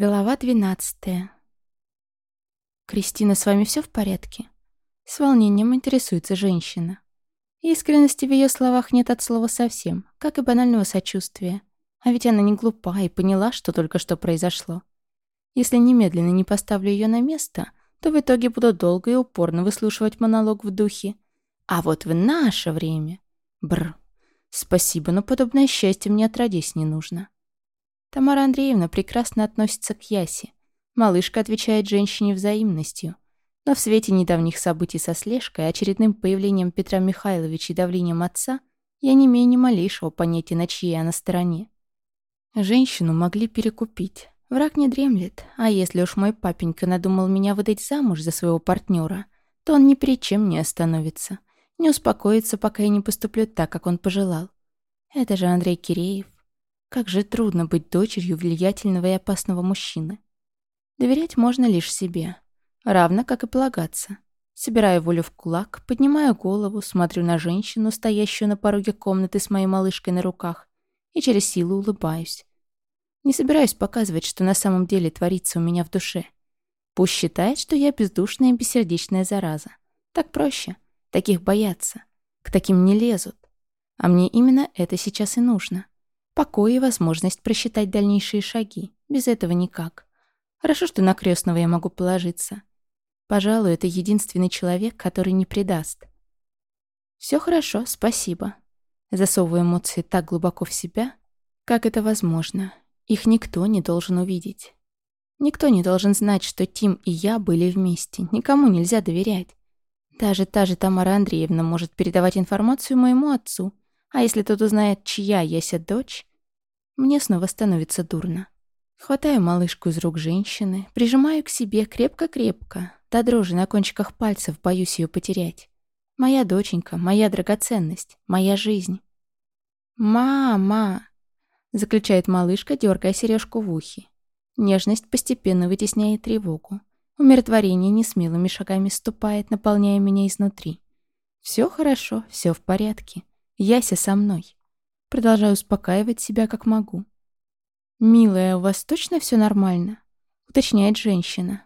Глава двенадцатая. «Кристина, с вами все в порядке?» С волнением интересуется женщина. Искренности в ее словах нет от слова совсем, как и банального сочувствия. А ведь она не глупа и поняла, что только что произошло. Если немедленно не поставлю ее на место, то в итоге буду долго и упорно выслушивать монолог в духе. А вот в наше время... Бр. Спасибо, но подобное счастье мне отродясь не нужно. Тамара Андреевна прекрасно относится к Ясе. Малышка отвечает женщине взаимностью. Но в свете недавних событий со слежкой, очередным появлением Петра Михайловича и давлением отца, я не имею ни малейшего понятия, на чьей она стороне. Женщину могли перекупить. Враг не дремлет, а если уж мой папенька надумал меня выдать замуж за своего партнера, то он ни перед чем не остановится. Не успокоится, пока я не поступлю так, как он пожелал. Это же Андрей Киреев. Как же трудно быть дочерью влиятельного и опасного мужчины. Доверять можно лишь себе, равно как и полагаться. Собираю волю в кулак, поднимаю голову, смотрю на женщину, стоящую на пороге комнаты с моей малышкой на руках, и через силу улыбаюсь. Не собираюсь показывать, что на самом деле творится у меня в душе. Пусть считает, что я бездушная и бессердечная зараза. Так проще. Таких боятся. К таким не лезут. А мне именно это сейчас и нужно. Покой и возможность просчитать дальнейшие шаги. Без этого никак. Хорошо, что на крестного я могу положиться. Пожалуй, это единственный человек, который не предаст. Все хорошо, спасибо. Засовываю эмоции так глубоко в себя, как это возможно. Их никто не должен увидеть. Никто не должен знать, что Тим и я были вместе. Никому нельзя доверять. Даже та же Тамара Андреевна может передавать информацию моему отцу. А если тот узнает, чья Яся дочь, мне снова становится дурно. Хватаю малышку из рук женщины, прижимаю к себе крепко-крепко. До дрожи на кончиках пальцев боюсь ее потерять. Моя доченька, моя драгоценность, моя жизнь. «Мама!» — заключает малышка, дергая сережку в ухе. Нежность постепенно вытесняет тревогу. Умиротворение несмелыми шагами ступает, наполняя меня изнутри. Все хорошо, все в порядке. Яся со мной. Продолжаю успокаивать себя как могу. «Милая, у вас точно все нормально?» — уточняет женщина.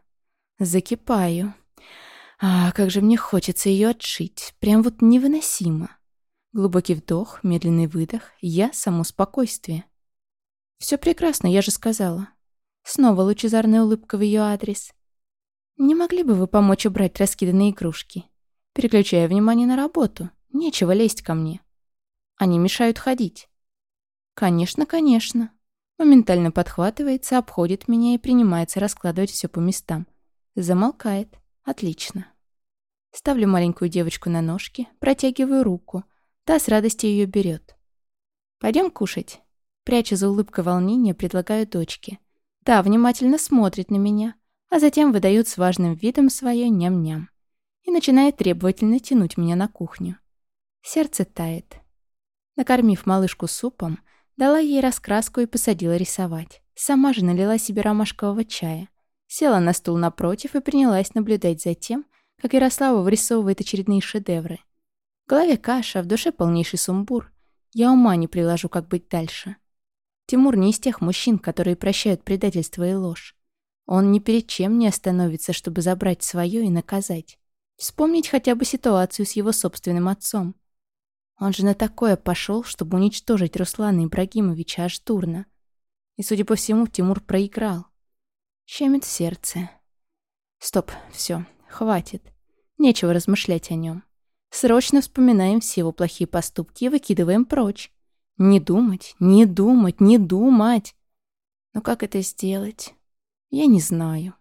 Закипаю. А, как же мне хочется ее отшить. Прям вот невыносимо. Глубокий вдох, медленный выдох. Я — само спокойствие. Все прекрасно, я же сказала. Снова лучезарная улыбка в ее адрес. Не могли бы вы помочь убрать раскиданные игрушки? Переключая внимание на работу. Нечего лезть ко мне. Они мешают ходить. Конечно, конечно. Моментально подхватывается, обходит меня и принимается раскладывать все по местам. Замолкает. Отлично. Ставлю маленькую девочку на ножки, протягиваю руку. Та с радостью ее берет. Пойдем кушать. Пряча за улыбкой волнения, предлагаю дочке. Та внимательно смотрит на меня, а затем выдает с важным видом свое ням-ням. И начинает требовательно тянуть меня на кухню. Сердце тает. Накормив малышку супом, дала ей раскраску и посадила рисовать. Сама же налила себе ромашкового чая. Села на стул напротив и принялась наблюдать за тем, как Ярослава вырисовывает очередные шедевры. В голове каша, в душе полнейший сумбур. Я ума не приложу, как быть дальше. Тимур не из тех мужчин, которые прощают предательство и ложь. Он ни перед чем не остановится, чтобы забрать свое и наказать. Вспомнить хотя бы ситуацию с его собственным отцом. Он же на такое пошел, чтобы уничтожить Руслана Ибрагимовича аж дурно. И, судя по всему, Тимур проиграл. Щемит сердце. Стоп, все, хватит. Нечего размышлять о нем. Срочно вспоминаем все его плохие поступки и выкидываем прочь. Не думать, не думать, не думать. Но как это сделать? Я не знаю.